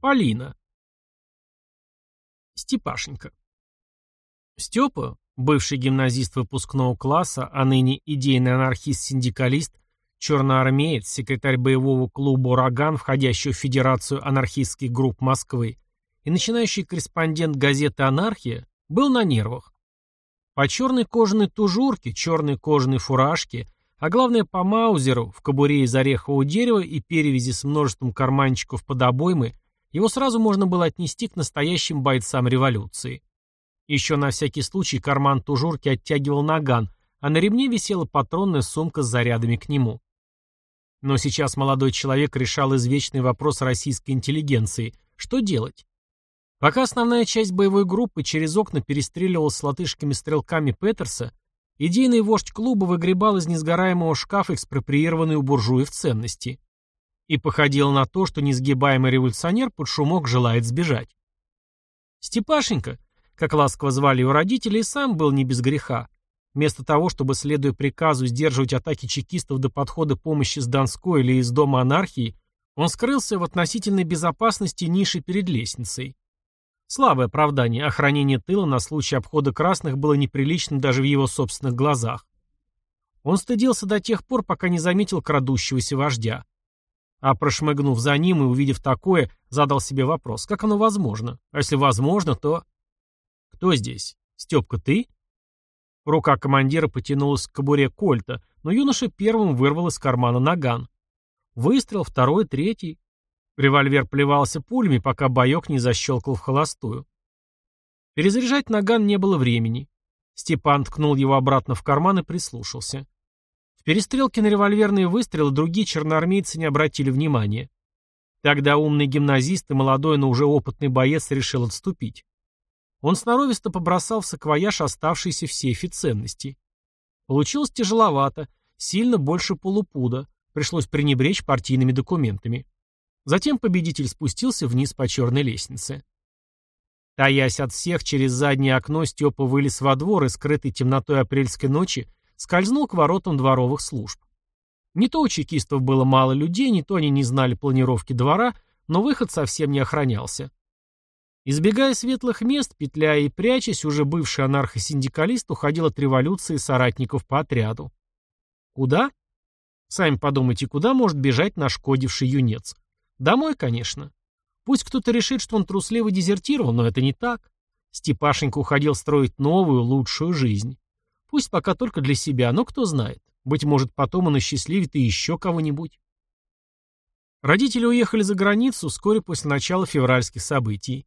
Полина. Степашенька. Степа, бывший гимназист выпускного класса, а ныне идейный анархист-синдикалист, черноармеец, секретарь боевого клуба «Ураган», входящего в Федерацию анархистских групп Москвы, и начинающий корреспондент газеты «Анархия», был на нервах. По черной кожаной тужурке, черной кожаной фуражке, а главное по маузеру, в кобуре из орехового дерева и перевязи с множеством карманчиков под обоймы, его сразу можно было отнести к настоящим бойцам революции. Еще на всякий случай карман тужурки оттягивал наган, а на ремне висела патронная сумка с зарядами к нему. Но сейчас молодой человек решал извечный вопрос российской интеллигенции – что делать? Пока основная часть боевой группы через окна перестреливалась с латышскими-стрелками Петерса, идейный вождь клуба выгребал из несгораемого шкафа экспроприированные у буржуев ценности. И походило на то, что несгибаемый революционер под шумок желает сбежать. Степашенька, как ласково звали его родители, и сам был не без греха. Вместо того, чтобы, следуя приказу, сдерживать атаки чекистов до подхода помощи с Донской или из дома анархии, он скрылся в относительной безопасности ниши перед лестницей. Слабое оправдание, охранение тыла на случай обхода красных было неприличным даже в его собственных глазах. Он стыдился до тех пор, пока не заметил крадущегося вождя. А прошмыгнув за ним и увидев такое, задал себе вопрос, как оно возможно? А если возможно, то... Кто здесь? Степка, ты? Рука командира потянулась к кобуре кольта, но юноша первым вырвал из кармана наган. Выстрел, второй, третий. Револьвер плевался пулями, пока боек не защелкал в холостую. Перезаряжать наган не было времени. Степан ткнул его обратно в карман и прислушался. В перестрелке на револьверные выстрелы другие черноармейцы не обратили внимания. Тогда умный гимназист и молодой, но уже опытный боец решил отступить. Он сноровисто побросал в саквояж оставшиеся в сейфе ценности. Получилось тяжеловато, сильно больше полупуда, пришлось пренебречь партийными документами. Затем победитель спустился вниз по черной лестнице. Таясь от всех, через заднее окно Степа вылез во двор и, скрытый темнотой апрельской ночи, скользнул к воротам дворовых служб. Не то у чекистов было мало людей, не то они не знали планировки двора, но выход совсем не охранялся. Избегая светлых мест, петляя и прячась, уже бывший анархосиндикалист уходил от революции соратников по отряду. Куда? Сами подумайте, куда может бежать нашкодивший юнец? Домой, конечно. Пусть кто-то решит, что он трусливо дезертировал, но это не так. Степашенька уходил строить новую, лучшую жизнь. Пусть пока только для себя, но кто знает. Быть может, потом он осчастливит и еще кого-нибудь. Родители уехали за границу вскоре после начала февральских событий.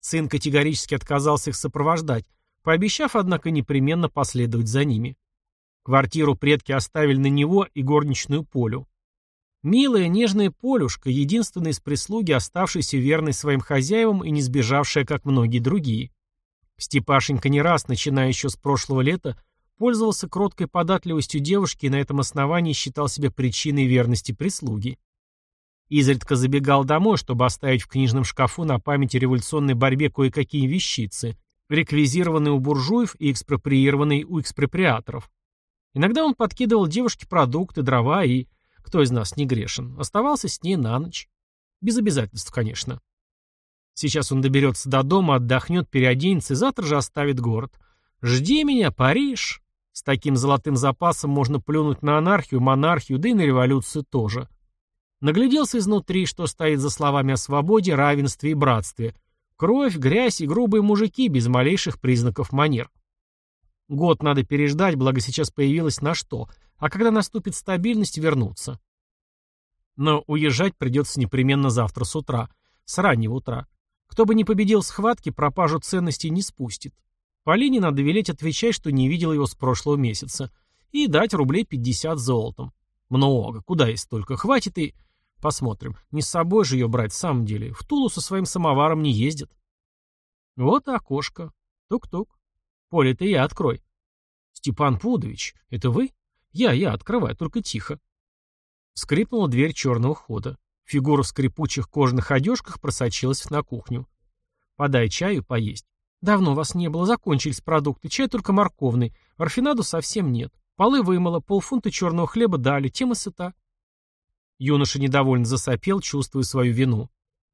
Сын категорически отказался их сопровождать, пообещав, однако, непременно последовать за ними. Квартиру предки оставили на него и горничную Полю. Милая, нежная Полюшка, единственная из прислуги, оставшаяся верной своим хозяевам и не сбежавшая, как многие другие. Степашенька не раз, начиная еще с прошлого лета, пользовался кроткой податливостью девушки и на этом основании считал себя причиной верности прислуги. Изредка забегал домой, чтобы оставить в книжном шкафу на память о революционной борьбе кое-какие вещицы, реквизированные у буржуев и экспроприированные у экспроприаторов. Иногда он подкидывал девушке продукты, дрова и, кто из нас не грешен? Оставался с ней на ночь. Без обязательств, конечно. Сейчас он доберется до дома, отдохнет, переоденется и завтра же оставит город. Жди меня, Париж. С таким золотым запасом можно плюнуть на анархию, монархию, да и на революцию тоже. Нагляделся изнутри, что стоит за словами о свободе, равенстве и братстве. Кровь, грязь и грубые мужики без малейших признаков манер. Год надо переждать, благо сейчас появилось на что — а когда наступит стабильность, вернуться. Но уезжать придется непременно завтра с утра, с раннего утра. Кто бы ни победил в схватке, пропажу ценностей не спустит. Полине надо велеть отвечать, что не видел его с прошлого месяца, и дать рублей 50 золотом. Много, куда есть столько, хватит и... Посмотрим, не с собой же ее брать в самом деле, в Тулу со своим самоваром не ездит. Вот и окошко. Тук-тук. Поле, ты я, открой. Степан Пудович, это вы? «Я, я, открывай, только тихо». Скрипнула дверь черного хода. Фигура в скрипучих кожаных одежках просочилась на кухню. «Подай чаю поесть». «Давно вас не было, закончились продукты, чай только морковный, рафинаду совсем нет. Полы вымыло, полфунта черного хлеба дали, тем и сыта». Юноша недовольно засопел, чувствуя свою вину.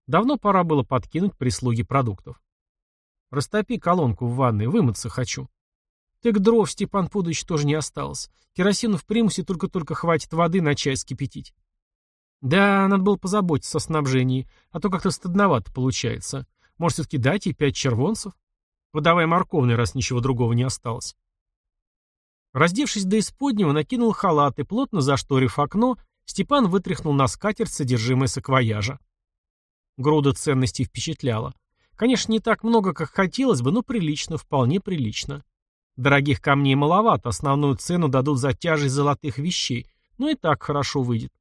Давно пора было подкинуть прислуги продуктов. Растопи колонку в ванной, вымыться хочу. Так дров, Степан Пудович, тоже не осталось. Керосину в примусе только-только хватит воды на чай скипятить. Да, надо было позаботиться о снабжении, а то как-то стыдновато получается. Может, все-таки дать ей пять червонцев? Подавай морковный, раз ничего другого не осталось. Раздевшись до исподнего, накинул халат и, плотно зашторив окно, Степан вытряхнул на скатерть содержимое саквояжа. Груда ценностей впечатляла. Конечно, не так много, как хотелось бы, но прилично, вполне прилично. Дорогих камней маловато, основную цену дадут за тяжесть золотых вещей, но и так хорошо выйдет.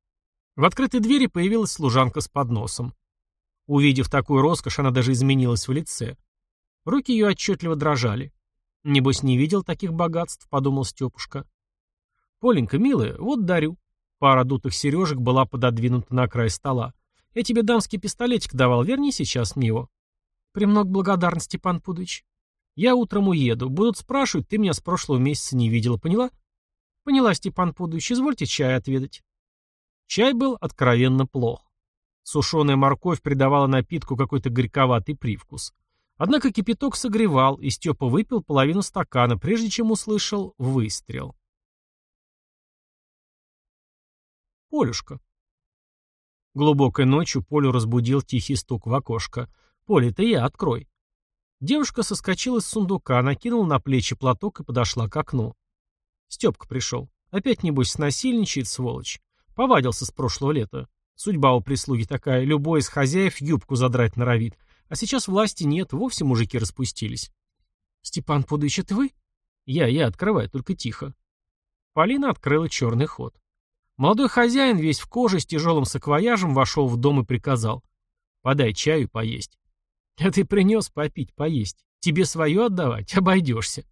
В открытой двери появилась служанка с подносом. Увидев такую роскошь, она даже изменилась в лице. Руки ее отчетливо дрожали. «Небось, не видел таких богатств», — подумал Степушка. «Поленька, милая, вот дарю». Пара дутых сережек была пододвинута на край стола. «Я тебе дамский пистолетик давал, верни сейчас мне его». «Премног благодарности, пан Пудович». «Я утром уеду. Будут спрашивать, ты меня с прошлого месяца не видела, поняла?» «Поняла, Степан Пудович. Извольте чай отведать». Чай был откровенно плох. Сушеная морковь придавала напитку какой-то горьковатый привкус. Однако кипяток согревал, и Степа выпил половину стакана, прежде чем услышал выстрел. Полюшка. Глубокой ночью Полю разбудил тихий стук в окошко. «Поле, это я, открой». Девушка соскочила с сундука, накинула на плечи платок и подошла к окну. Степка пришел. Опять, небось, снасильничает, сволочь. Повадился с прошлого лета. Судьба у прислуги такая, любой из хозяев юбку задрать норовит. А сейчас власти нет, вовсе мужики распустились. «Степан Пудович, это вы?» «Я, я, открывай, только тихо». Полина открыла черный ход. Молодой хозяин, весь в коже, с тяжелым саквояжем, вошел в дом и приказал. «Подай чаю поесть». «А ты принес попить, поесть. Тебе свое отдавать? Обойдешься».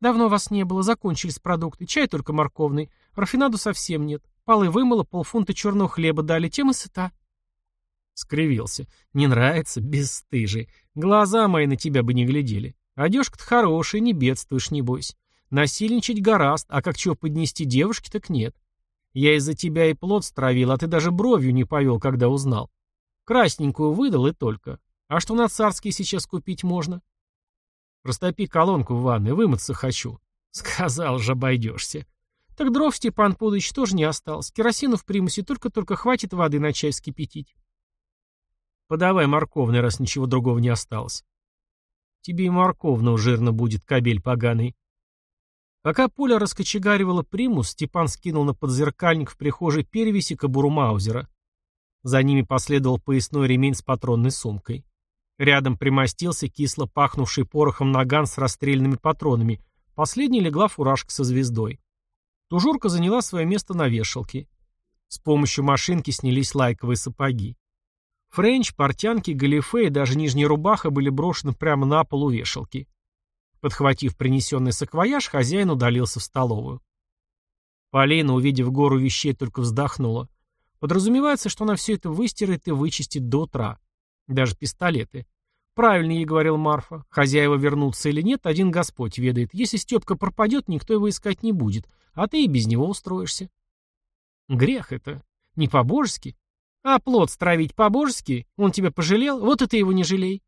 «Давно вас не было, закончились продукты. Чай только морковный. Рафинаду совсем нет. Полы вымыла, полфунта черного хлеба дали, тем и сыта. Скривился. Не нравится? Бесстыжий. Глаза мои на тебя бы не глядели. Одежка-то хорошая, не бедствуешь, не бойся. Насильничать гораст, а как чего поднести девушке, так нет. Я из-за тебя и плод стравил, а ты даже бровью не повел, когда узнал. Красненькую выдал и только. А что на царские сейчас купить можно? Растопи колонку в ванной, вымыться хочу. Сказал же, обойдешься. Так дров, Степан Пудович, тоже не осталось. Керосину в примусе только-только хватит воды на чай вскипятить. Подавай морковный, раз ничего другого не осталось. Тебе и морковного жирно будет, кабель поганый. Пока Поля раскочегаривала примус, Степан скинул на подзеркальник в прихожей перевеси кобуру Маузера. За ними последовал поясной ремень с патронной сумкой. Рядом примостился кисло пахнувший порохом наган с расстрельными патронами. Последний легла фуражка со звездой. Тужурка заняла свое место на вешалке. С помощью машинки снялись лайковые сапоги. Френч, портянки, галифе и даже нижняя рубаха были брошены прямо на пол у вешалки. Подхватив принесенный саквояж, хозяин удалился в столовую. Полина, увидев гору вещей, только вздохнула. Подразумевается, что она все это выстирает и вычистит до утра. Даже пистолеты. Правильно ей говорил Марфа. Хозяева вернутся или нет, один Господь ведает. Если Степка пропадет, никто его искать не будет а ты и без него устроишься. Грех это. Не по-божески. А плод стравить по-божески? Он тебя пожалел? Вот ты его не жалей.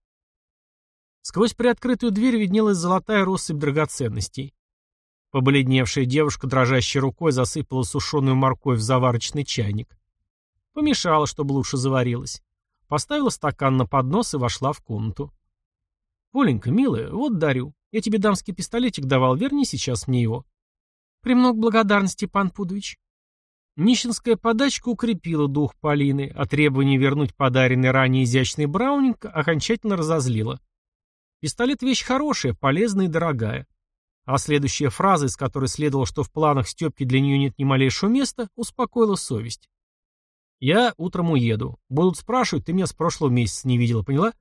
Сквозь приоткрытую дверь виднелась золотая россыпь драгоценностей. Побледневшая девушка дрожащей рукой засыпала сушеную морковь в заварочный чайник. Помешала, чтобы лучше заварилась. Поставила стакан на поднос и вошла в комнату. «Поленька, милая, вот дарю. Я тебе дамский пистолетик давал, верни сейчас мне его». «Премног благодарности, пан Пудович». Нищенская подачка укрепила дух Полины, а требование вернуть подаренный ранее изящный браунинг окончательно разозлило. Пистолет — вещь хорошая, полезная и дорогая. А следующая фраза, из которой следовало, что в планах Степки для нее нет ни малейшего места, успокоила совесть. «Я утром уеду. Будут спрашивать, ты меня с прошлого месяца не видела, поняла?»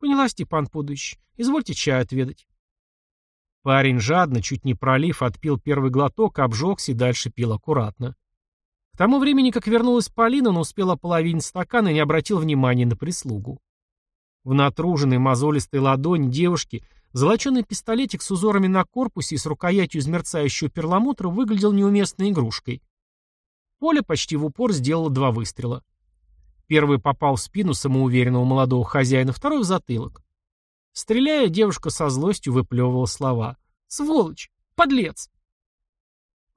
«Поняла, Степан Пудович. Извольте чай отведать». Парень жадно, чуть не пролив, отпил первый глоток, обжегся и дальше пил аккуратно. К тому времени, как вернулась Полина, он успел ополовинить стакан и не обратил внимания на прислугу. В натруженной мозолистой ладонь девушки золоченый пистолетик с узорами на корпусе и с рукоятью из мерцающего перламутра выглядел неуместной игрушкой. Поля почти в упор сделала два выстрела. Первый попал в спину самоуверенного молодого хозяина, второй в затылок. Стреляя, девушка со злостью выплевывала слова. «Сволочь! Подлец!»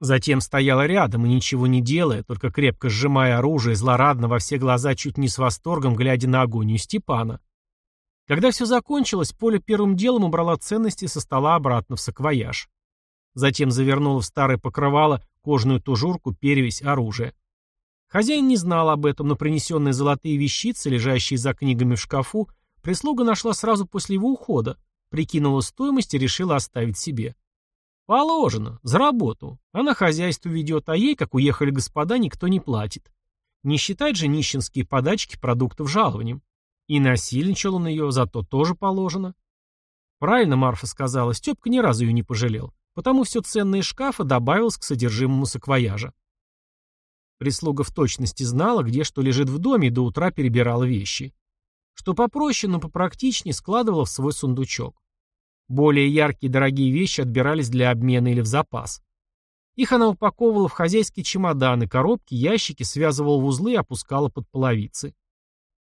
Затем стояла рядом и, ничего не делая, только крепко сжимая оружие, злорадно во все глаза, чуть не с восторгом, глядя на агонию Степана. Когда все закончилось, Поля первым делом убрала ценности со стола обратно в саквояж. Затем завернула в старое покрывало кожаную тужурку, перевесь, оружие. Хозяин не знал об этом, но принесенные золотые вещицы, лежащие за книгами в шкафу, прислуга нашла сразу после его ухода, прикинула стоимость и решила оставить себе. Положено, за работу. Она хозяйство ведет, а ей, как уехали господа, никто не платит. Не считать же нищенские подачки продуктов жалованием. И насильничал он ее, зато тоже положено. Правильно Марфа сказала, Степка ни разу ее не пожалел, потому все ценное шкафа добавилось к содержимому саквояжа. Прислуга в точности знала, где что лежит в доме, и до утра перебирала вещи. Что попроще, но попрактичнее складывала в свой сундучок. Более яркие дорогие вещи отбирались для обмена или в запас. Их она упаковывала в хозяйские чемоданы, коробки, ящики, связывала в узлы и опускала под половицы.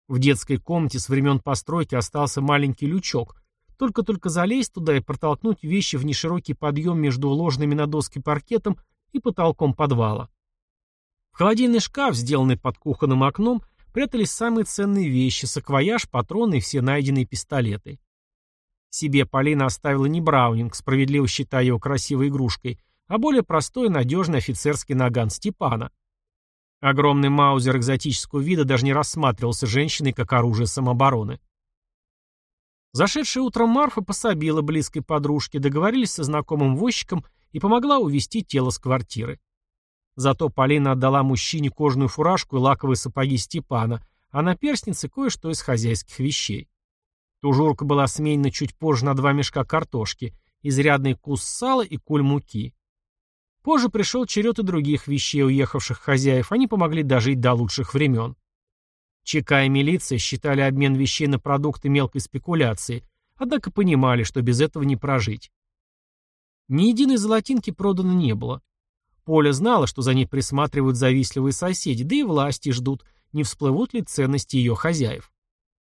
В детской комнате с времен постройки остался маленький лючок. Только-только залезть туда и протолкнуть вещи в неширокий подъем между уложенными на доски паркетом и потолком подвала. В холодильный шкаф, сделанный под кухонным окном, прятались самые ценные вещи, саквояж, патроны и все найденные пистолеты. Себе Полина оставила не Браунинг, справедливо считая его красивой игрушкой, а более простой и надежный офицерский наган Степана. Огромный маузер экзотического вида даже не рассматривался женщиной как оружие самообороны. Зашедшая утром Марфа пособила близкой подружке, договорились со знакомым возчиком и помогла увести тело с квартиры. Зато Полина отдала мужчине кожаную фуражку и лаковые сапоги Степана, а на перстнице кое-что из хозяйских вещей. Тужурка была сменена чуть позже на два мешка картошки, изрядный кус сала и куль муки. Позже пришел черед и других вещей уехавших хозяев, они помогли дожить до лучших времен. ЧК и милиция считали обмен вещей на продукты мелкой спекуляции, однако понимали, что без этого не прожить. Ни единой золотинки продано не было. Поля знала, что за ней присматривают завистливые соседи, да и власти ждут, не всплывут ли ценности ее хозяев.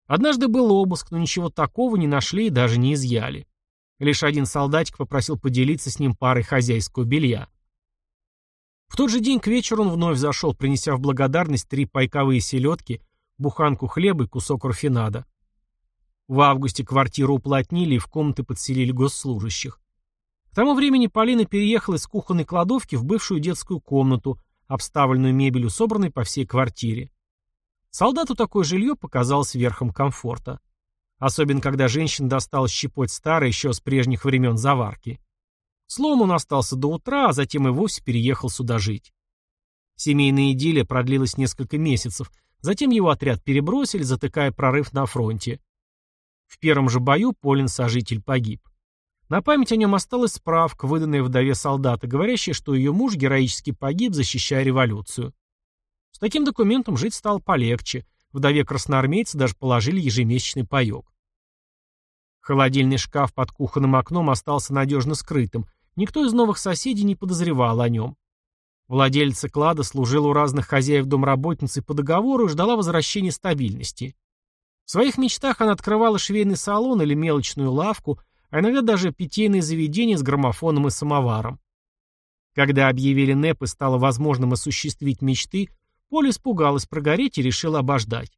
Однажды был обыск, но ничего такого не нашли и даже не изъяли. Лишь один солдатик попросил поделиться с ним парой хозяйского белья. В тот же день к вечеру он вновь зашел, принеся в благодарность три пайковые селедки, буханку хлеба и кусок рафинада. В августе квартиру уплотнили и в комнаты подселили госслужащих. К тому времени Полина переехала из кухонной кладовки в бывшую детскую комнату, обставленную мебелью, собранной по всей квартире. Солдату такое жилье показалось верхом комфорта. Особенно, когда женщина достала щепоть старой еще с прежних времен заварки. Словом, он остался до утра, а затем и вовсе переехал сюда жить. Семейная идиллия продлилась несколько месяцев, затем его отряд перебросили, затыкая прорыв на фронте. В первом же бою Полин сожитель погиб. На память о нем осталась справка, выданная вдове солдата, говорящая, что ее муж героически погиб, защищая революцию. С таким документом жить стало полегче. Вдове красноармейца даже положили ежемесячный паек. Холодильный шкаф под кухонным окном остался надежно скрытым. Никто из новых соседей не подозревал о нем. Владельца клада служила у разных хозяев домработницей по договору и ждала возвращения стабильности. В своих мечтах она открывала швейный салон или мелочную лавку, а иногда даже питейные заведения с граммофоном и самоваром. Когда объявили НЭП и стало возможным осуществить мечты, Поля испугалась прогореть и решила обождать.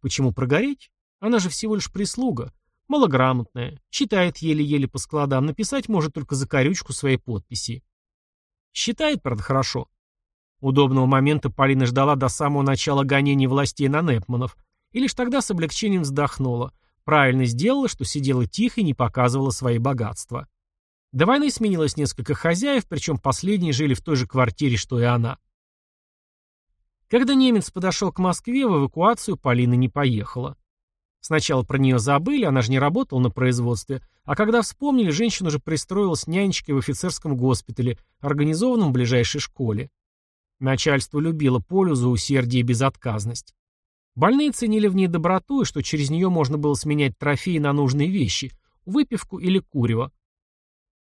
Почему прогореть? Она же всего лишь прислуга. Малограмотная, читает еле-еле по складам, написать может только за корючку своей подписи. Считает, правда, хорошо. Удобного момента Полина ждала до самого начала гонений властей на Непманов, и лишь тогда с облегчением вздохнула. Правильно сделала, что сидела тихо и не показывала свои богатства. До войны сменилось несколько хозяев, причем последние жили в той же квартире, что и она. Когда немец подошел к Москве, в эвакуацию Полина не поехала. Сначала про нее забыли, она же не работала на производстве, а когда вспомнили, женщина уже пристроилась нянечкой в офицерском госпитале, организованном в ближайшей школе. Начальство любило Полю за усердие и безотказность. Больные ценили в ней доброту и что через нее можно было сменять трофеи на нужные вещи, выпивку или курево.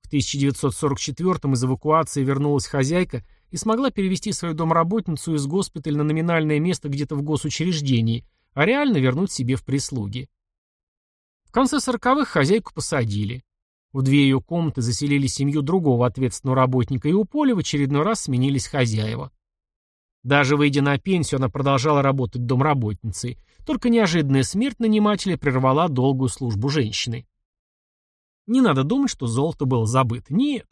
В 1944 из эвакуации вернулась хозяйка и смогла перевести свою домработницу из госпиталя на номинальное место где-то в госучреждении, а реально вернуть себе в прислуги. В конце сороковых хозяйку посадили. В две ее комнаты заселили семью другого ответственного работника, и у Поля в очередной раз сменились хозяева. Даже выйдя на пенсию, она продолжала работать домработницей, только неожиданная смерть нанимателя прервала долгую службу женщины. Не надо думать, что золото было забыто. Нет.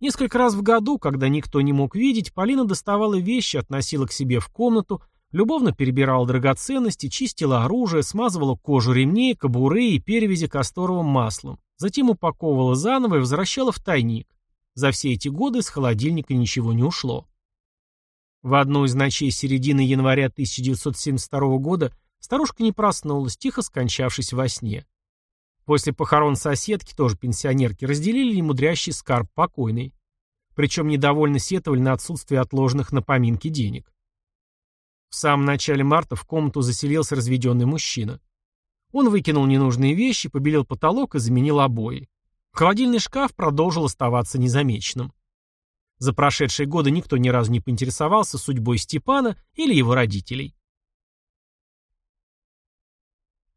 Несколько раз в году, когда никто не мог видеть, Полина доставала вещи, относила к себе в комнату, любовно перебирала драгоценности, чистила оружие, смазывала кожу ремней, кобуры и перевязи касторовым маслом, затем упаковывала заново и возвращала в тайник. За все эти годы из холодильника ничего не ушло. В одну из ночей середины января 1972 года старушка не проснулась, тихо скончавшись во сне. После похорон соседки, тоже пенсионерки, разделили немудрящий скарб покойный. Причем недовольно сетовали на отсутствие отложенных на поминки денег. В самом начале марта в комнату заселился разведенный мужчина. Он выкинул ненужные вещи, побелел потолок и заменил обои. Холодильный шкаф продолжил оставаться незамеченным. За прошедшие годы никто ни разу не поинтересовался судьбой Степана или его родителей.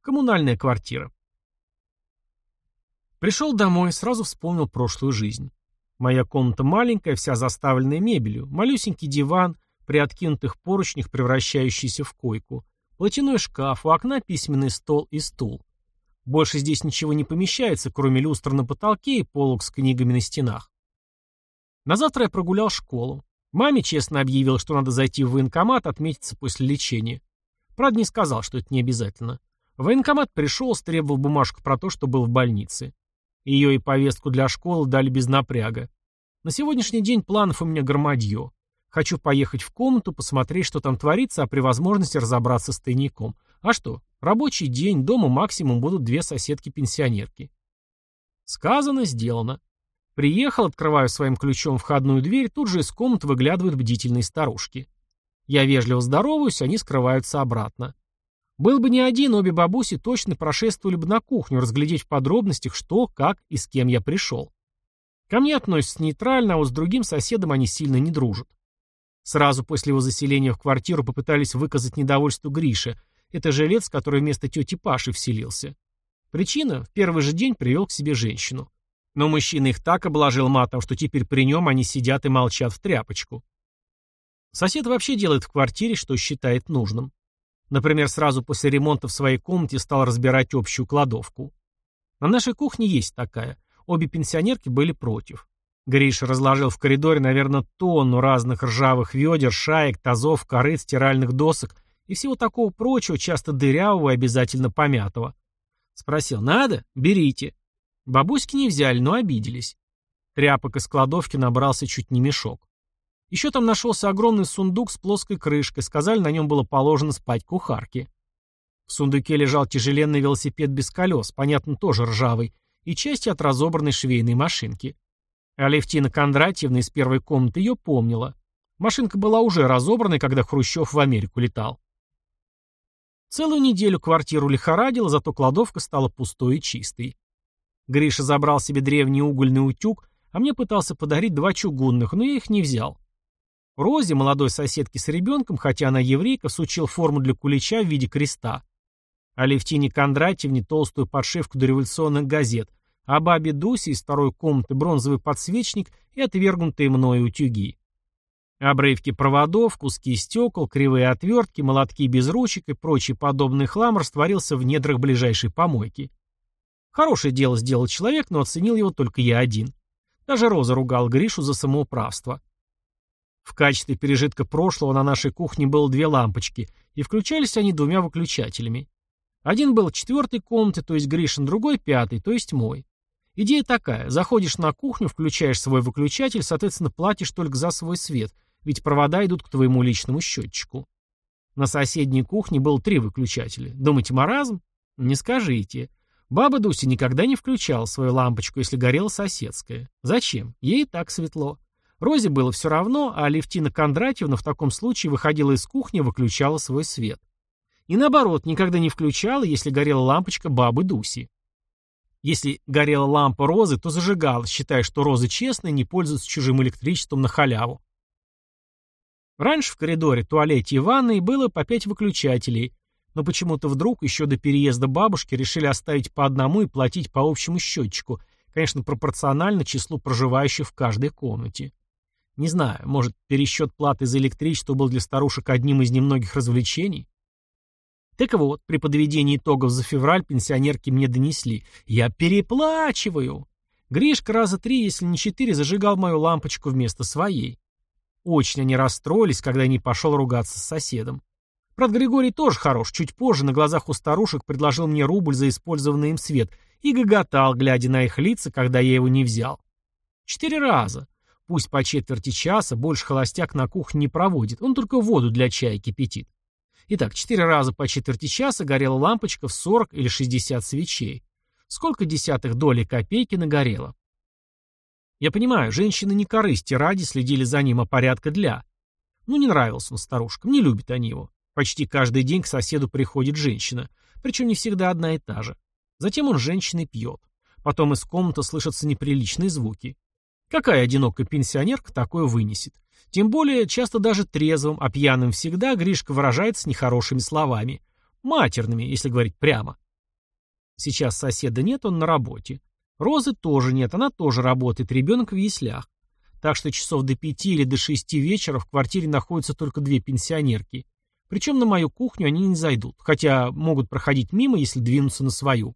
Коммунальная квартира. Пришел домой, сразу вспомнил прошлую жизнь. Моя комната маленькая, вся заставленная мебелью, малюсенький диван, при откинутых поручнях, превращающийся в койку, платяной шкаф, у окна письменный стол и стул. Больше здесь ничего не помещается, кроме люстр на потолке и полок с книгами на стенах. На завтра я прогулял школу. Маме честно объявил, что надо зайти в военкомат, отметиться после лечения. Правда, не сказал, что это не обязательно. В военкомат пришел, стребовал бумажку про то, что был в больнице. Ее и повестку для школы дали без напряга. На сегодняшний день планов у меня громадье. Хочу поехать в комнату, посмотреть, что там творится, а при возможности разобраться с тайником. А что, рабочий день, дома максимум будут две соседки-пенсионерки. Сказано, сделано. Приехал, открываю своим ключом входную дверь, тут же из комнаты выглядывают бдительные старушки. Я вежливо здороваюсь, они скрываются обратно. Был бы не один, обе бабуси точно прошествовали бы на кухню, разглядеть в подробностях, что, как и с кем я пришел. Ко мне относятся нейтрально, а вот с другим соседом они сильно не дружат. Сразу после его заселения в квартиру попытались выказать недовольство Грише. Это жилец, который вместо тети Паши вселился. Причина – в первый же день привел к себе женщину. Но мужчина их так обложил матом, что теперь при нем они сидят и молчат в тряпочку. Сосед вообще делает в квартире, что считает нужным. Например, сразу после ремонта в своей комнате стал разбирать общую кладовку. На нашей кухне есть такая. Обе пенсионерки были против. Гриша разложил в коридоре, наверное, тонну разных ржавых ведер, шаек, тазов, корыт, стиральных досок и всего такого прочего, часто дырявого и обязательно помятого. Спросил, надо? Берите. Бабуськи не взяли, но обиделись. Тряпок из кладовки набрался чуть не мешок. Еще там нашелся огромный сундук с плоской крышкой, сказали, на нем было положено спать кухарке. В сундуке лежал тяжеленный велосипед без колес, понятно, тоже ржавый, и части от разобранной швейной машинки. Алевтина Кондратьевна из первой комнаты ее помнила. Машинка была уже разобранной, когда Хрущев в Америку летал. Целую неделю квартиру лихорадила, зато кладовка стала пустой и чистой. Гриша забрал себе древний угольный утюг, а мне пытался подарить два чугунных, но я их не взял. Розе, молодой соседке с ребенком, хотя она еврейка, сучил форму для кулича в виде креста. А Левтине Кондратьевне толстую подшивку до революционных газет, а бабе Дусе из второй комнаты бронзовый подсвечник и отвергнутые мною утюги. Обрывки проводов, куски стекол, кривые отвертки, молотки без ручек и прочий подобный хлам растворился в недрах ближайшей помойки. Хорошее дело сделал человек, но оценил его только я один. Даже Роза ругал Гришу за самоуправство. В качестве пережитка прошлого на нашей кухне было две лампочки, и включались они двумя выключателями. Один был четвертой комнате, то есть Гришин, другой пятый, то есть мой. Идея такая. Заходишь на кухню, включаешь свой выключатель, соответственно, платишь только за свой свет, ведь провода идут к твоему личному счетчику. На соседней кухне было три выключателя. Думаете, маразм? Не скажите. Баба Дуся никогда не включала свою лампочку, если горела соседская. Зачем? Ей так светло. Розе было все равно, а Левтина Кондратьевна в таком случае выходила из кухни и выключала свой свет. И наоборот, никогда не включала, если горела лампочка бабы Дуси. Если горела лампа Розы, то зажигала, считая, что Розы честные, не пользуются чужим электричеством на халяву. Раньше в коридоре, туалете и ванной было по пять выключателей, но почему-то вдруг еще до переезда бабушки решили оставить по одному и платить по общему счетчику, конечно, пропорционально числу проживающих в каждой комнате. Не знаю, может, пересчет платы за электричество был для старушек одним из немногих развлечений? Так вот, при подведении итогов за февраль пенсионерки мне донесли. Я переплачиваю. Гришка раза три, если не четыре, зажигал мою лампочку вместо своей. Очень они расстроились, когда я не пошел ругаться с соседом. Правда, Григорий тоже хорош. Чуть позже на глазах у старушек предложил мне рубль за использованный им свет и гоготал, глядя на их лица, когда я его не взял. Четыре раза. Пусть по четверти часа, больше холостяк на кухне не проводит, он только воду для чая кипятит. Итак, четыре раза по четверти часа горела лампочка в 40 или 60 свечей. Сколько десятых долей копейки нагорело? Я понимаю, женщины не корысти ради следили за ним, а порядка для. Ну, не нравился он старушкам, не любят они его. Почти каждый день к соседу приходит женщина, причем не всегда одна и та же. Затем он женщиной пьет. Потом из комнаты слышатся неприличные звуки. Какая одинокая пенсионерка такое вынесет? Тем более, часто даже трезвым, а пьяным всегда Гришка выражается нехорошими словами. Матерными, если говорить прямо. Сейчас соседа нет, он на работе. Розы тоже нет, она тоже работает, ребенок в яслях. Так что часов до пяти или до шести вечера в квартире находятся только две пенсионерки. Причем на мою кухню они не зайдут, хотя могут проходить мимо, если двинуться на свою.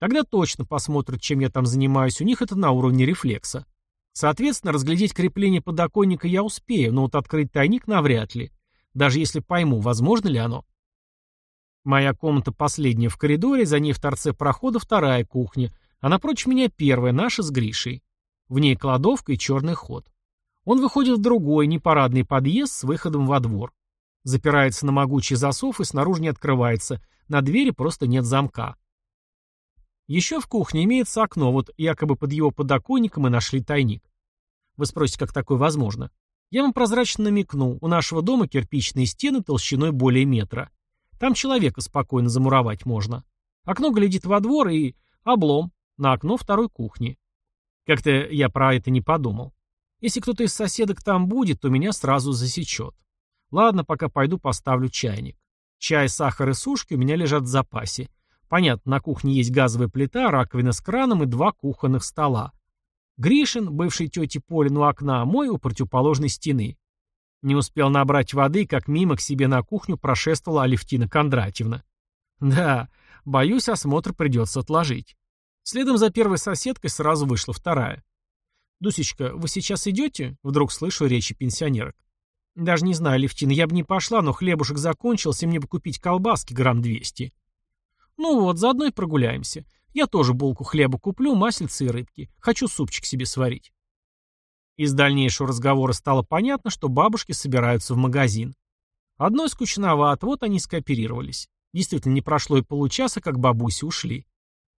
Тогда точно посмотрят, чем я там занимаюсь, у них это на уровне рефлекса. Соответственно, разглядеть крепление подоконника я успею, но вот открыть тайник навряд ли. Даже если пойму, возможно ли оно. Моя комната последняя в коридоре, за ней в торце прохода вторая кухня, а напротив меня первая, наша с Гришей. В ней кладовка и черный ход. Он выходит в другой, непарадный подъезд с выходом во двор. Запирается на могучий засов и снаружи не открывается, на двери просто нет замка. Еще в кухне имеется окно, вот якобы под его подоконником мы нашли тайник. Вы спросите, как такое возможно? Я вам прозрачно намекну, у нашего дома кирпичные стены толщиной более метра. Там человека спокойно замуровать можно. Окно глядит во двор и... облом. На окно второй кухни. Как-то я про это не подумал. Если кто-то из соседок там будет, то меня сразу засечет. Ладно, пока пойду поставлю чайник. Чай, сахар и сушки у меня лежат в запасе. Понятно, на кухне есть газовая плита, раковина с краном и два кухонных стола. Гришин, бывший тети Полин у окна, мой у противоположной стены. Не успел набрать воды, как мимо к себе на кухню прошествовала Алевтина Кондратьевна. Да, боюсь, осмотр придется отложить. Следом за первой соседкой сразу вышла вторая. «Дусечка, вы сейчас идете?» Вдруг слышу речи пенсионерок. «Даже не знаю, Левтина, я бы не пошла, но хлебушек закончился, мне бы купить колбаски грамм двести». Ну вот, заодно и прогуляемся. Я тоже булку хлеба куплю, маслица и рыбки. Хочу супчик себе сварить. Из дальнейшего разговора стало понятно, что бабушки собираются в магазин. Одной скучновато, вот они скооперировались. Действительно, не прошло и получаса, как бабуси ушли.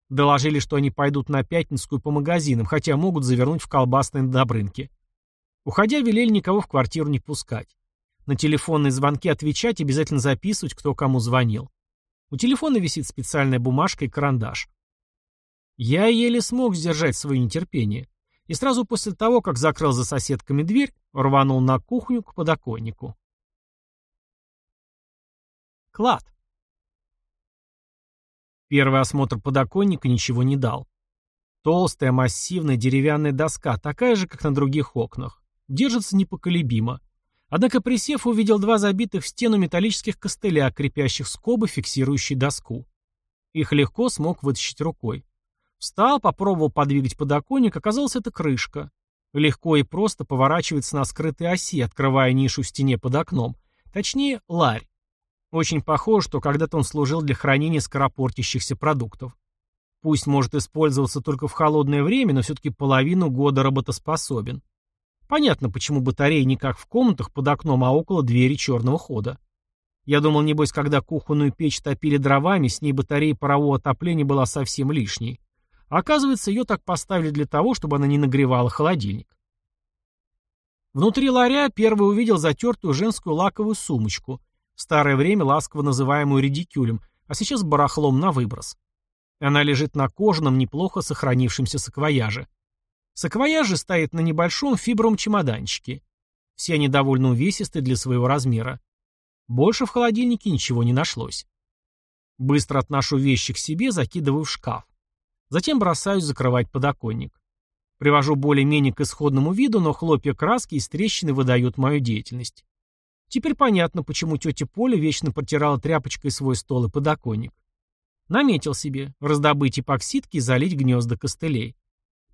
Доложили, что они пойдут на Пятницкую по магазинам, хотя могут завернуть в колбасные добрынки. Уходя, велели никого в квартиру не пускать. На телефонные звонки отвечать, обязательно записывать, кто кому звонил. У телефона висит специальная бумажка и карандаш. Я еле смог сдержать свое нетерпение. И сразу после того, как закрыл за соседками дверь, рванул на кухню к подоконнику. Клад. Первый осмотр подоконника ничего не дал. Толстая, массивная деревянная доска, такая же, как на других окнах. Держится непоколебимо. Однако присев, увидел два забитых в стену металлических костыля, крепящих скобы, фиксирующие доску. Их легко смог вытащить рукой. Встал, попробовал подвигать подоконник, оказалось это крышка. Легко и просто поворачивается на скрытой оси, открывая нишу в стене под окном. Точнее, ларь. Очень похоже, что когда-то он служил для хранения скоропортящихся продуктов. Пусть может использоваться только в холодное время, но все-таки половину года работоспособен. Понятно, почему батареи не как в комнатах под окном, а около двери черного хода. Я думал, небось, когда кухонную печь топили дровами, с ней батарея парового отопления была совсем лишней. Оказывается, ее так поставили для того, чтобы она не нагревала холодильник. Внутри ларя первый увидел затертую женскую лаковую сумочку, в старое время ласково называемую редикюлем, а сейчас барахлом на выброс. Она лежит на кожаном, неплохо сохранившемся саквояже. Саквояж же стоит на небольшом фибровом чемоданчике. Все они довольно увесистые для своего размера. Больше в холодильнике ничего не нашлось. Быстро отношу вещи к себе, закидываю в шкаф. Затем бросаюсь закрывать подоконник. Привожу более-менее к исходному виду, но хлопья краски из трещины выдают мою деятельность. Теперь понятно, почему тетя Поля вечно протирала тряпочкой свой стол и подоконник. Наметил себе раздобыть эпоксидки и залить гнезда костылей.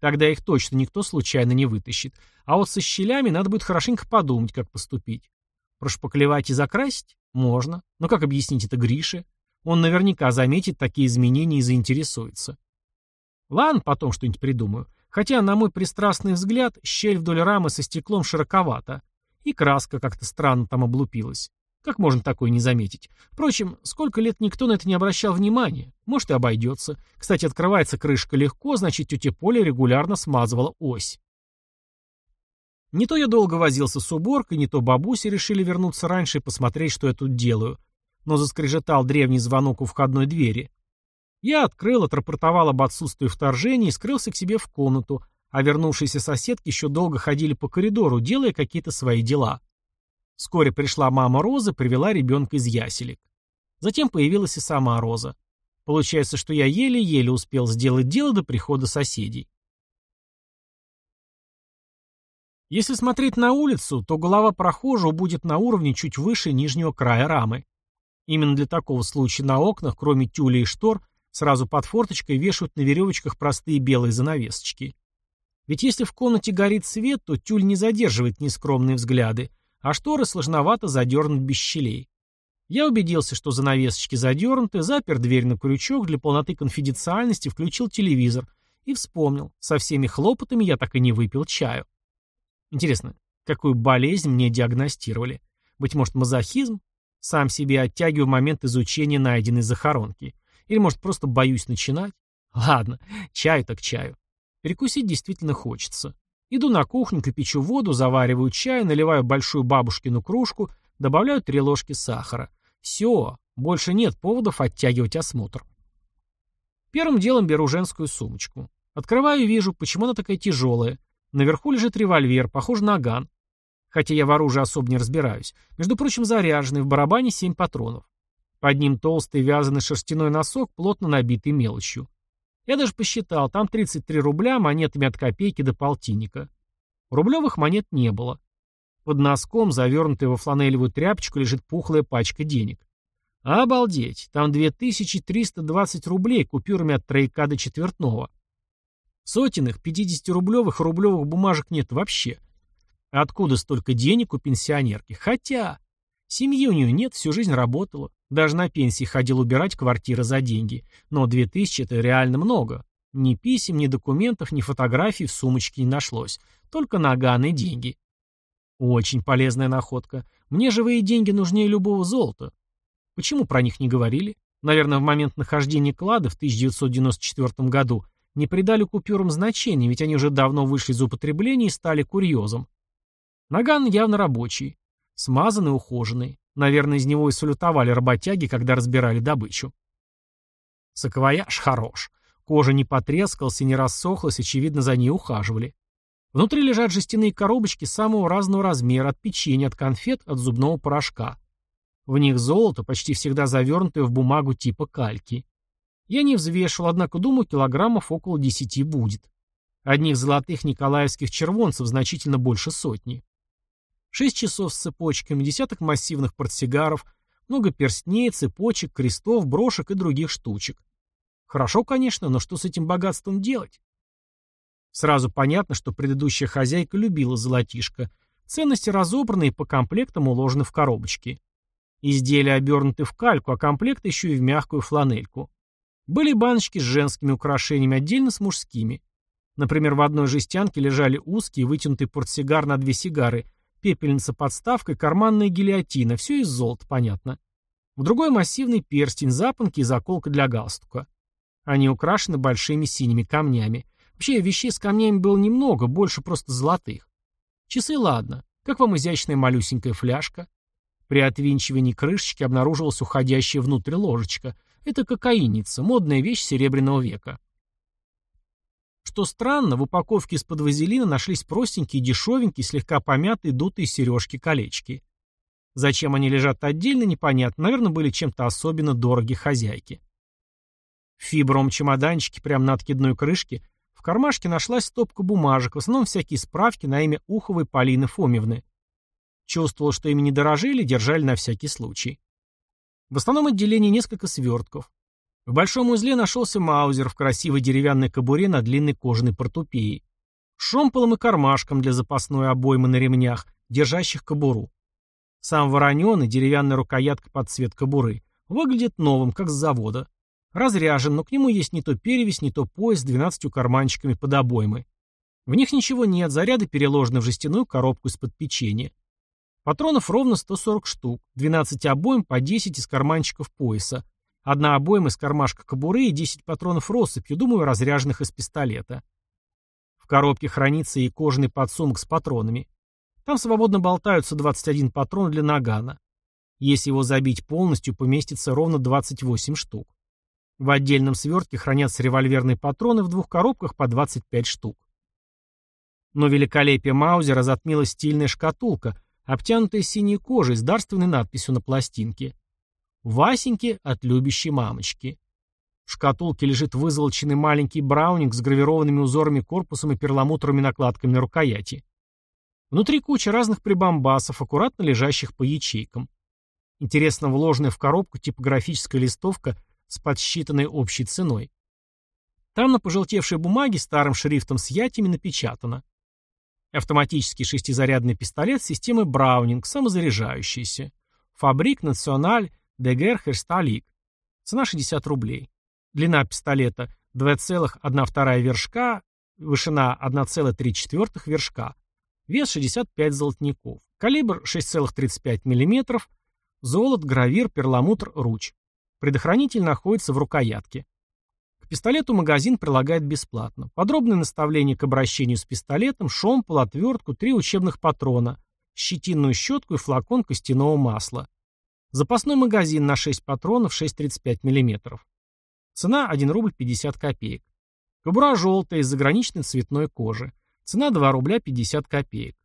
Тогда их точно никто случайно не вытащит. А вот со щелями надо будет хорошенько подумать, как поступить. Прошпаклевать и закрасить? Можно. Но как объяснить это Грише? Он наверняка заметит такие изменения и заинтересуется. Ладно, потом что-нибудь придумаю. Хотя, на мой пристрастный взгляд, щель вдоль рамы со стеклом широковата. И краска как-то странно там облупилась. Как можно такое не заметить? Впрочем, сколько лет никто на это не обращал внимания. Может и обойдется. Кстати, открывается крышка легко, значит, тетя Поля регулярно смазывала ось. Не то я долго возился с уборкой, не то бабуси решили вернуться раньше и посмотреть, что я тут делаю. Но заскрежетал древний звонок у входной двери. Я открыл, отрапортовал об отсутствии вторжения и скрылся к себе в комнату, а вернувшиеся соседки еще долго ходили по коридору, делая какие-то свои дела. Вскоре пришла мама Розы, привела ребенка из яселек. Затем появилась и сама Роза. Получается, что я еле-еле успел сделать дело до прихода соседей. Если смотреть на улицу, то голова прохожего будет на уровне чуть выше нижнего края рамы. Именно для такого случая на окнах, кроме тюля и штор, сразу под форточкой вешают на веревочках простые белые занавесочки. Ведь если в комнате горит свет, то тюль не задерживает нескромные взгляды, а шторы сложновато задернуть без щелей. Я убедился, что занавесочки задернуты, запер дверь на крючок для полноты конфиденциальности, включил телевизор и вспомнил, со всеми хлопотами я так и не выпил чаю. Интересно, какую болезнь мне диагностировали? Быть может, мазохизм? Сам себе оттягиваю момент изучения найденной захоронки. Или, может, просто боюсь начинать? Ладно, чаю так чаю. Перекусить действительно хочется. Иду на кухню, кипячу воду, завариваю чай, наливаю большую бабушкину кружку, добавляю три ложки сахара. Все, больше нет поводов оттягивать осмотр. Первым делом беру женскую сумочку. Открываю и вижу, почему она такая тяжелая. Наверху лежит револьвер, похож на ган. Хотя я в оружии особо не разбираюсь. Между прочим, заряженный, в барабане семь патронов. Под ним толстый вязаный шерстяной носок, плотно набитый мелочью. Я даже посчитал, там 33 рубля монетами от копейки до полтинника. Рублевых монет не было. Под носком, завернутой во фланелевую тряпочку, лежит пухлая пачка денег. Обалдеть, там 2320 рублей купюрами от трояка до четвертного. Сотенных, 50-рублевых и рублевых бумажек нет вообще. Откуда столько денег у пенсионерки? Хотя, семьи у нее нет, всю жизнь работала. Даже на пенсии ходил убирать квартиры за деньги. Но 2000 это реально много. Ни писем, ни документов, ни фотографий в сумочке не нашлось. Только наганы деньги. Очень полезная находка. Мне живые деньги нужнее любого золота. Почему про них не говорили? Наверное, в момент нахождения клада в 1994 году не придали купюрам значения, ведь они уже давно вышли из употребления и стали курьезом. Наган явно рабочий. Смазанный, ухоженный. Наверное, из него и салютовали работяги, когда разбирали добычу. Саквояж хорош. Кожа не потрескалась и не рассохлась, очевидно, за ней ухаживали. Внутри лежат жестяные коробочки самого разного размера, от печенья, от конфет, от зубного порошка. В них золото, почти всегда завернутое в бумагу типа кальки. Я не взвешивал, однако думаю, килограммов около десяти будет. Одних золотых николаевских червонцев значительно больше сотни. Шесть часов с цепочками, десяток массивных портсигаров, много перстней, цепочек, крестов, брошек и других штучек. Хорошо, конечно, но что с этим богатством делать? Сразу понятно, что предыдущая хозяйка любила золотишко. Ценности разобраны и по комплектам уложены в коробочки. Изделия обернуты в кальку, а комплект еще и в мягкую фланельку. Были баночки с женскими украшениями, отдельно с мужскими. Например, в одной жестянке лежали узкий вытянутый портсигар на две сигары пепельница-подставка, карманная гильотина, все из золота, понятно. В другой массивный перстень, запонки и заколка для галстука. Они украшены большими синими камнями. Вообще, вещей с камнями было немного, больше просто золотых. Часы, ладно. Как вам изящная малюсенькая фляжка? При отвинчивании крышечки обнаружилась уходящая внутрь ложечка. Это кокаиница, модная вещь серебряного века. Что странно, в упаковке из-под вазелина нашлись простенькие, дешевенькие, слегка помятые, дутые сережки-колечки. Зачем они лежат отдельно, непонятно. Наверное, были чем-то особенно дороги хозяйки. В фибровом чемоданчике, прямо на откидной крышке, в кармашке нашлась стопка бумажек, в основном всякие справки на имя Уховой Полины Фомьевны. Чувствовал, что ими не дорожили, держали на всякий случай. В основном отделении несколько свертков. В большом узле нашелся маузер в красивой деревянной кобуре на длинной кожаной портупее. С шомполом и кармашком для запасной обоймы на ремнях, держащих кобуру. Сам вороненый, деревянная рукоятка под цвет кобуры, выглядит новым, как с завода. Разряжен, но к нему есть не то перевесь, не то пояс с двенадцатью карманчиками под обоймы. В них ничего нет, заряды переложены в жестяную коробку из-под печенья. Патронов ровно 140 штук, 12 обоим по 10 из карманчиков пояса, Одна обойма из кармашка кобуры и 10 патронов россыпью, думаю, разряженных из пистолета. В коробке хранится и кожаный подсумок с патронами. Там свободно болтаются 21 патрон для нагана. Если его забить полностью, поместится ровно 28 штук. В отдельном свертке хранятся револьверные патроны в двух коробках по 25 штук. Но великолепие Маузера затмила стильная шкатулка, обтянутая синей кожей с дарственной надписью на пластинке. Васеньке от любящей мамочки. В шкатулке лежит вызолоченный маленький браунинг с гравированными узорами корпусом и перламутровыми накладками на рукояти. Внутри куча разных прибамбасов, аккуратно лежащих по ячейкам. Интересно вложенная в коробку типографическая листовка с подсчитанной общей ценой. Там на пожелтевшей бумаге старым шрифтом с ятями напечатано. Автоматический шестизарядный пистолет системы Браунинг, самозаряжающийся. Фабрик Националь ДГР Херсталик. Цена 60 рублей. Длина пистолета 2,1,2 вершка, вышина 1,3 вершка. Вес 65 золотников. Калибр 6,35 мм. Золот, гравир, перламутр, руч. Предохранитель находится в рукоятке. К пистолету магазин прилагает бесплатно. Подробное наставление к обращению с пистолетом, шомпол, отвертку, три учебных патрона, щетинную щетку и флакон костяного масла. Запасной магазин на 6 патронов 6,35 мм. Цена 1 рубль 50 копеек. Кобура желтая из заграничной цветной кожи. Цена 2 рубля 50 копеек.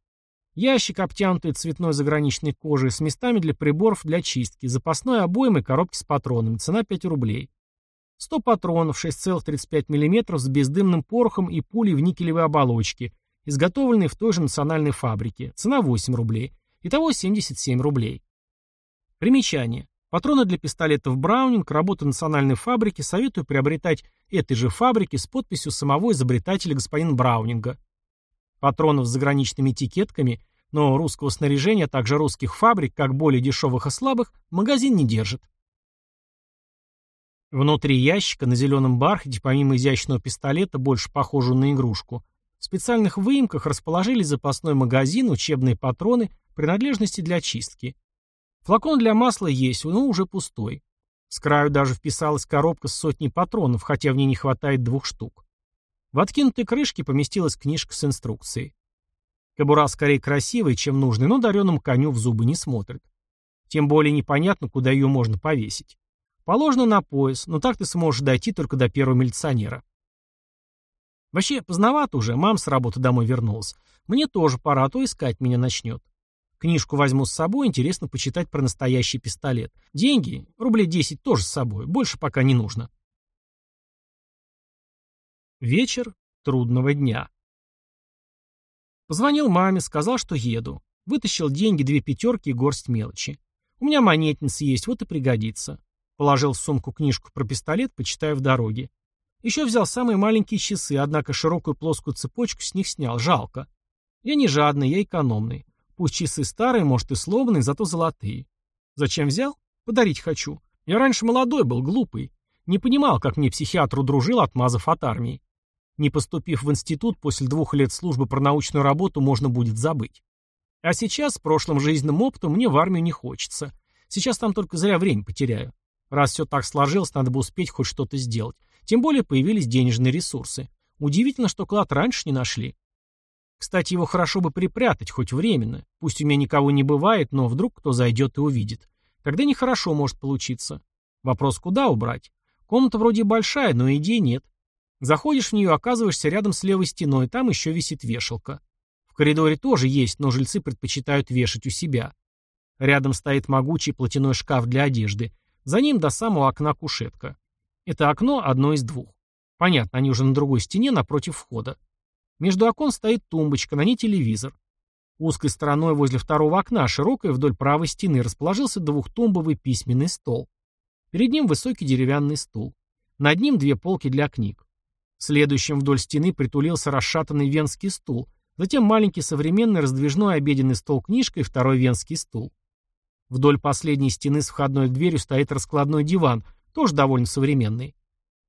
Ящик, обтянутый цветной заграничной кожей, с местами для приборов для чистки, запасной обоймой, коробки с патронами. Цена 5 рублей. 100 патронов 6,35 мм с бездымным порохом и пулей в никелевой оболочке, изготовленные в той же национальной фабрике. Цена 8 рублей. Итого 77 рублей. Примечание. Патроны для пистолетов Браунинг, работа национальной фабрики, советую приобретать этой же фабрики с подписью самого изобретателя господина Браунинга. Патронов с заграничными этикетками, но русского снаряжения, а также русских фабрик, как более дешевых и слабых, магазин не держит. Внутри ящика на зеленом бархате, помимо изящного пистолета, больше похожего на игрушку, в специальных выемках расположились запасной магазин, учебные патроны, принадлежности для чистки. Флакон для масла есть, но уже пустой. С краю даже вписалась коробка с сотней патронов, хотя в ней не хватает двух штук. В откинутой крышке поместилась книжка с инструкцией. Кобура скорее красивая, чем нужная, но дареному коню в зубы не смотрит. Тем более непонятно, куда ее можно повесить. Положено на пояс, но так ты сможешь дойти только до первого милиционера. Вообще, поздновато уже, мам с работы домой вернулась. Мне тоже пора, а то искать меня начнет. Книжку возьму с собой, интересно почитать про настоящий пистолет. Деньги, рублей 10 тоже с собой, больше пока не нужно. Вечер трудного дня. Позвонил маме, сказал, что еду. Вытащил деньги, две пятерки и горсть мелочи. У меня монетница есть, вот и пригодится. Положил в сумку книжку про пистолет, почитаю в дороге. Еще взял самые маленькие часы, однако широкую плоскую цепочку с них снял, жалко. Я не жадный, я экономный. Пусть часы старые, может и сломанные, зато золотые. Зачем взял? Подарить хочу. Я раньше молодой был, глупый. Не понимал, как мне психиатр удружил, отмазав от армии. Не поступив в институт, после двух лет службы про научную работу можно будет забыть. А сейчас, с прошлым жизненным опытом, мне в армию не хочется. Сейчас там только зря время потеряю. Раз все так сложилось, надо бы успеть хоть что-то сделать. Тем более появились денежные ресурсы. Удивительно, что клад раньше не нашли. Кстати, его хорошо бы припрятать, хоть временно. Пусть у меня никого не бывает, но вдруг кто зайдет и увидит. Тогда нехорошо может получиться. Вопрос, куда убрать? Комната вроде большая, но идей нет. Заходишь в нее, оказываешься рядом с левой стеной, там еще висит вешалка. В коридоре тоже есть, но жильцы предпочитают вешать у себя. Рядом стоит могучий платяной шкаф для одежды. За ним до самого окна кушетка. Это окно одно из двух. Понятно, они уже на другой стене напротив входа. Между окон стоит тумбочка, на ней телевизор. Узкой стороной возле второго окна, широкой вдоль правой стены, расположился двухтумбовый письменный стол. Перед ним высокий деревянный стул. Над ним две полки для книг. Следующим вдоль стены притулился расшатанный венский стул, затем маленький современный раздвижной обеденный стол-книжка и второй венский стул. Вдоль последней стены с входной дверью стоит раскладной диван, тоже довольно современный.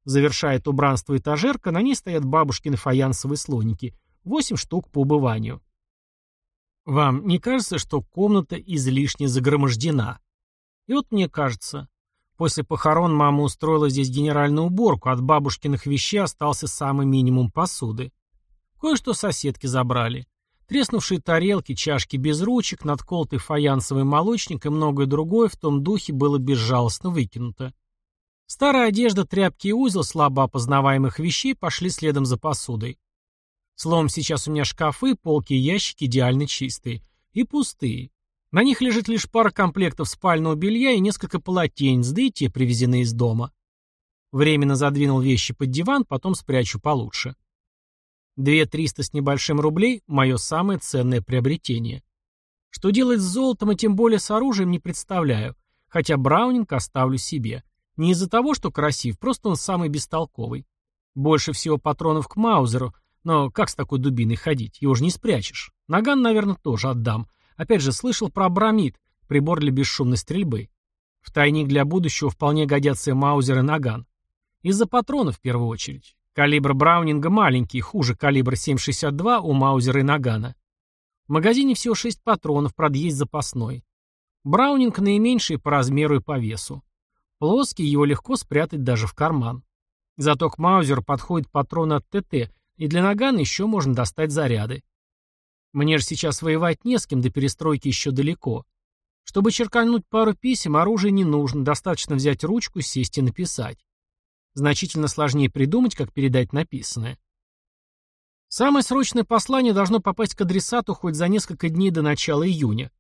Завершает убранство этажерка, на ней стоят бабушкины фаянсовые слоники, восемь штук по убыванию. Вам не кажется, что комната излишне загромождена? И вот мне кажется. После похорон мама устроила здесь генеральную уборку, от бабушкиных вещей остался самый минимум посуды. Кое-что соседки забрали. Треснувшие тарелки, чашки без ручек, надколотый фаянсовый молочник и многое другое в том духе было безжалостно выкинуто. Старая одежда, тряпки и узел слабо опознаваемых вещей пошли следом за посудой. Словом, сейчас у меня шкафы, полки и ящики идеально чистые. И пустые. На них лежит лишь пара комплектов спального белья и несколько полотенец, да и те привезены из дома. Временно задвинул вещи под диван, потом спрячу получше. Две триста с небольшим рублей – мое самое ценное приобретение. Что делать с золотом и тем более с оружием, не представляю, хотя Браунинг оставлю себе. Не из-за того, что красив, просто он самый бестолковый. Больше всего патронов к Маузеру, но как с такой дубиной ходить? Его же не спрячешь. Наган, наверное, тоже отдам. Опять же, слышал про Абрамид, прибор для бесшумной стрельбы. В тайник для будущего вполне годятся и Маузер и Наган. Из-за патронов в первую очередь. Калибр Браунинга маленький, хуже калибра 7,62 у Маузера и Нагана. В магазине всего 6 патронов, правда есть запасной. Браунинг наименьший по размеру и по весу. Плоский, его легко спрятать даже в карман. Зато к Маузеру подходит патрон от ТТ, и для нагана еще можно достать заряды. Мне же сейчас воевать не с кем, до перестройки еще далеко. Чтобы черкануть пару писем, оружия не нужно, достаточно взять ручку, сесть и написать. Значительно сложнее придумать, как передать написанное. Самое срочное послание должно попасть к адресату хоть за несколько дней до начала июня.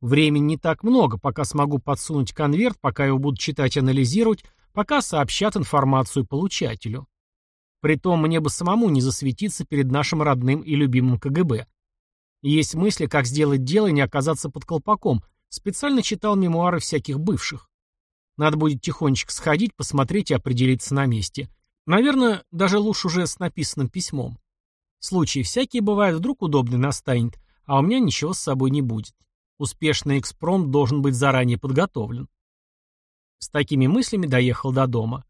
Времени не так много, пока смогу подсунуть конверт, пока его будут читать и анализировать, пока сообщат информацию получателю. Притом мне бы самому не засветиться перед нашим родным и любимым КГБ. Есть мысли, как сделать дело и не оказаться под колпаком. Специально читал мемуары всяких бывших. Надо будет тихонечко сходить, посмотреть и определиться на месте. Наверное, даже лучше уже с написанным письмом. Случаи всякие бывают, вдруг удобный настанет, а у меня ничего с собой не будет. Успешный экспромт должен быть заранее подготовлен. С такими мыслями доехал до дома.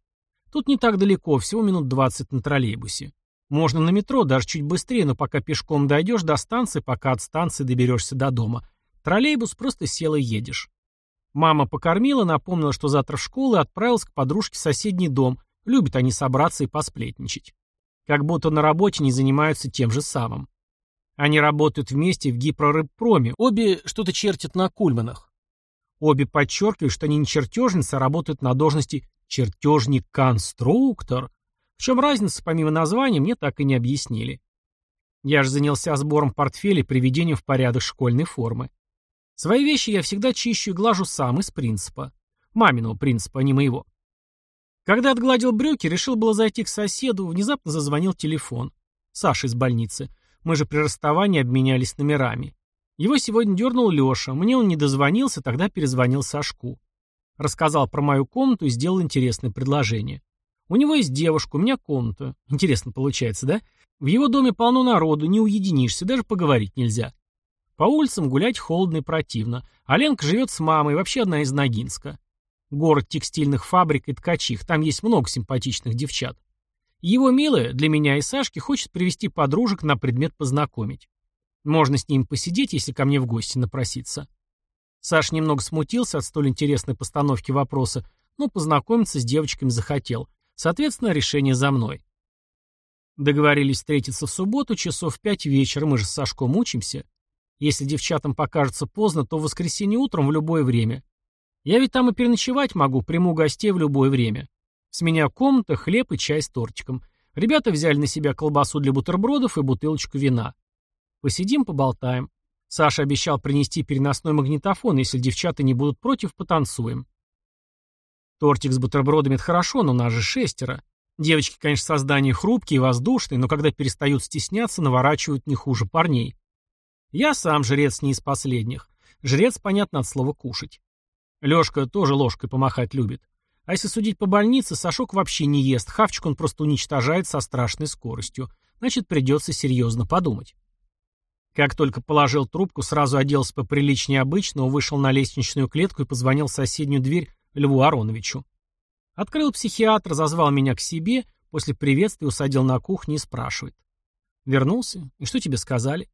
Тут не так далеко, всего минут 20 на троллейбусе. Можно на метро, даже чуть быстрее, но пока пешком дойдешь до станции, пока от станции доберешься до дома. Троллейбус просто сел и едешь. Мама покормила, напомнила, что завтра в школу, и отправилась к подружке в соседний дом. Любят они собраться и посплетничать. Как будто на работе не занимаются тем же самым. Они работают вместе в гипрорыбпроме, обе что-то чертят на кульманах. Обе подчеркивают, что они не чертежницы, а работают на должности Чертежник-конструктор. В чем разница, помимо названия, мне так и не объяснили. Я же занялся сбором портфеля и приведением в порядок школьной формы. Свои вещи я всегда чищу и глажу сам из принципа. Маминого принципа, а не моего. Когда отгладил брюки, решил было зайти к соседу, внезапно зазвонил телефон. Саша из больницы. Мы же при расставании обменялись номерами. Его сегодня дернул Леша. Мне он не дозвонился, тогда перезвонил Сашку. Рассказал про мою комнату и сделал интересное предложение. У него есть девушка, у меня комната. Интересно получается, да? В его доме полно народу, не уединишься, даже поговорить нельзя. По улицам гулять холодно и противно. А Ленка живет с мамой, вообще одна из Ногинска. Город текстильных фабрик и ткачих, там есть много симпатичных девчат. Его милая, для меня и Сашки, хочет привести подружек на предмет познакомить. Можно с ним посидеть, если ко мне в гости напроситься. Саш немного смутился от столь интересной постановки вопроса, но познакомиться с девочками захотел. Соответственно, решение за мной. Договорились встретиться в субботу часов в пять вечера, мы же с Сашком учимся. Если девчатам покажется поздно, то в воскресенье утром в любое время. Я ведь там и переночевать могу, приму гостей в любое время. С меня комната, хлеб и чай с тортиком. Ребята взяли на себя колбасу для бутербродов и бутылочку вина. Посидим, поболтаем. Саша обещал принести переносной магнитофон, если девчата не будут против, потанцуем. Тортик с бутербродами — это хорошо, но нас же шестеро. Девочки, конечно, создания хрупкие и воздушные, но когда перестают стесняться, наворачивают не хуже парней. Я сам жрец не из последних. Жрец, понятно, от слова «кушать». Лёшка тоже ложкой помахать любит. А если судить по больнице, Сашок вообще не ест, хавчик он просто уничтожает со страшной скоростью. Значит, придется серьезно подумать. Как только положил трубку, сразу оделся поприличнее обычного, вышел на лестничную клетку и позвонил в соседнюю дверь Льву Ароновичу. Открыл психиатр, зазвал меня к себе, после приветствия усадил на кухне и спрашивает. Вернулся? И что тебе сказали?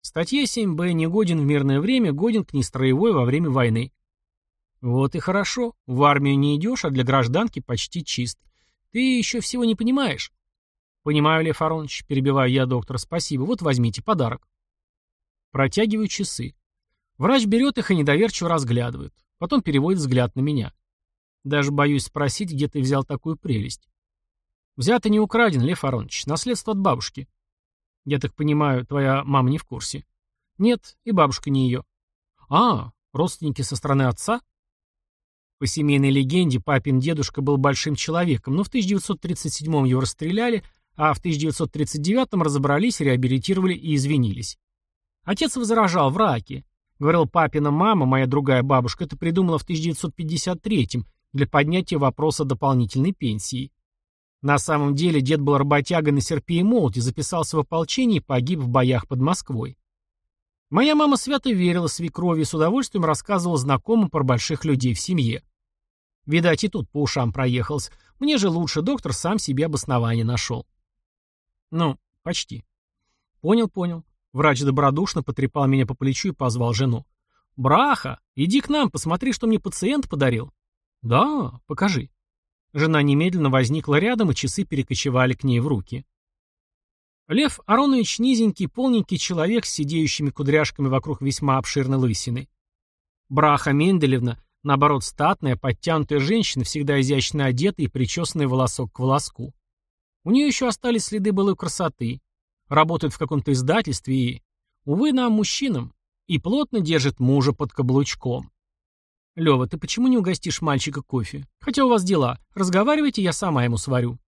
Статья 7б негоден в мирное время, годен к нестроевой во время войны. Вот и хорошо. В армию не идешь, а для гражданки почти чист. Ты еще всего не понимаешь. Понимаю, Лев Аронович, перебиваю я доктора, спасибо. Вот возьмите подарок. Протягиваю часы. Врач берет их и недоверчиво разглядывает. Потом переводит взгляд на меня. Даже боюсь спросить, где ты взял такую прелесть. Взято не украден, Лев Аронович, наследство от бабушки. Я так понимаю, твоя мама не в курсе? Нет, и бабушка не ее. А, родственники со стороны отца? По семейной легенде, папин дедушка был большим человеком, но в 1937 его расстреляли, а в 1939 разобрались, реабилитировали и извинились. Отец возражал в раке. Говорил, папина мама, моя другая бабушка, это придумала в 1953 для поднятия вопроса дополнительной пенсии. На самом деле дед был работягой на серпе и молоте, записался в ополчение и погиб в боях под Москвой. Моя мама свято верила свекрови и с удовольствием рассказывала знакомым про больших людей в семье. Видать, и тут по ушам проехался. Мне же лучше, доктор сам себе обоснование нашел. Ну, почти. Понял, понял. Врач добродушно потрепал меня по плечу и позвал жену. «Браха, иди к нам, посмотри, что мне пациент подарил». «Да, покажи». Жена немедленно возникла рядом, и часы перекочевали к ней в руки. Лев Аронович низенький, полненький человек с сидеющими кудряшками вокруг весьма обширной лысины. Браха Менделевна, наоборот, статная, подтянутая женщина, всегда изящно одетая и причесанная волосок к волоску. У нее еще остались следы былой красоты. Работает в каком-то издательстве и, увы, нам, мужчинам, и плотно держит мужа под каблучком. «Лёва, ты почему не угостишь мальчика кофе? Хотя у вас дела. Разговаривайте, я сама ему сварю».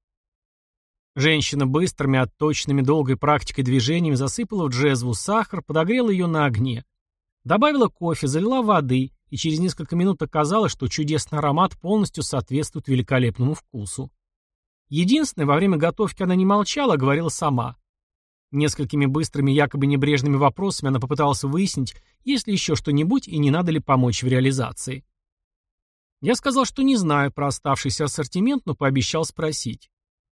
Женщина быстрыми, отточенными долгой практикой движениями засыпала в джезву сахар, подогрела ее на огне. Добавила кофе, залила воды, и через несколько минут оказалось, что чудесный аромат полностью соответствует великолепному вкусу. Единственное, во время готовки она не молчала, а говорила сама. Несколькими быстрыми, якобы небрежными вопросами она попыталась выяснить, есть ли еще что-нибудь и не надо ли помочь в реализации. Я сказал, что не знаю про оставшийся ассортимент, но пообещал спросить.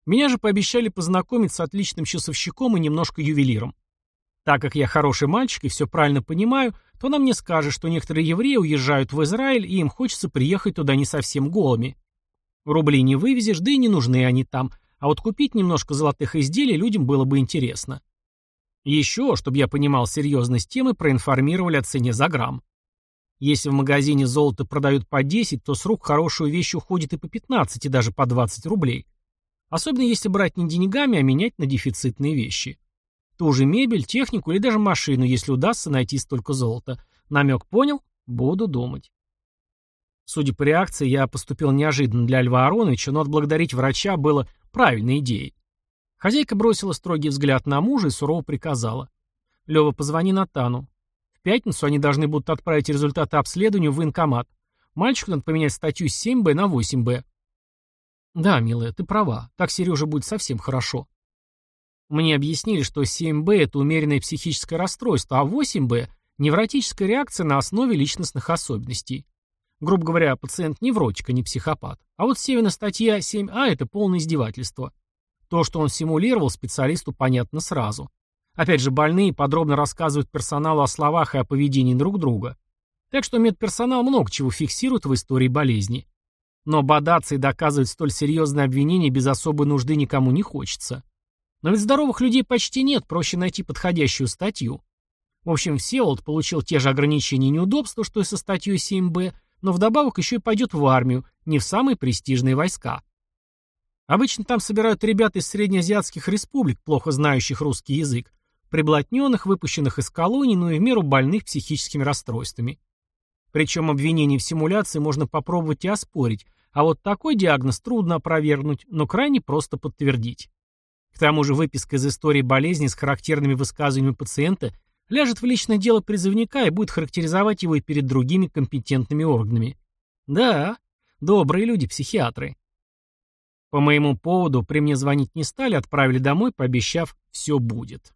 Меня же пообещали познакомить с отличным часовщиком и немножко ювелиром. Так как я хороший мальчик и все правильно понимаю, то она мне скажет, что некоторые евреи уезжают в Израиль, и им хочется приехать туда не совсем голыми. Рубли не вывезешь, да и не нужны они там, а вот купить немножко золотых изделий людям было бы интересно. Еще, чтобы я понимал серьезность темы, проинформировали о цене за грамм. Если в магазине золото продают по 10, то с рук хорошую вещь уходит и по 15, и даже по 20 рублей. Особенно если брать не деньгами, а менять на дефицитные вещи. Ту же мебель, технику или даже машину, если удастся найти столько золота. Намек понял? Буду думать. Судя по реакции, я поступил неожиданно для Льва Ароновича, но отблагодарить врача было правильной идеей. Хозяйка бросила строгий взгляд на мужа и сурово приказала. «Лева, позвони Натану. В пятницу они должны будут отправить результаты обследования в военкомат. Мальчику надо поменять статью с 7Б на 8Б». «Да, милая, ты права. Так Сереже будет совсем хорошо». Мне объяснили, что 7Б – это умеренное психическое расстройство, а 8Б – невротическая реакция на основе личностных особенностей. Грубо говоря, пациент невротик, а не психопат. А вот Севина статья 7А – это полное издевательство. То, что он симулировал, специалисту понятно сразу. Опять же, больные подробно рассказывают персоналу о словах и о поведении друг друга. Так что медперсонал много чего фиксирует в истории болезни. Но бодаться и доказывать столь серьезные обвинения без особой нужды никому не хочется. Но ведь здоровых людей почти нет, проще найти подходящую статью. В общем, Всеволод получил те же ограничения и неудобства, что и со статьей 7Б, но вдобавок еще и пойдет в армию, не в самые престижные войска. Обычно там собирают ребят из среднеазиатских республик, плохо знающих русский язык, приблотненных, выпущенных из колоний, но и в меру больных психическими расстройствами. Причем обвинение в симуляции можно попробовать и оспорить, а вот такой диагноз трудно опровергнуть, но крайне просто подтвердить. К тому же выписка из истории болезни с характерными высказываниями пациента ляжет в личное дело призывника и будет характеризовать его и перед другими компетентными органами. Да, добрые люди, психиатры. По моему поводу при мне звонить не стали, отправили домой, пообещав «все будет».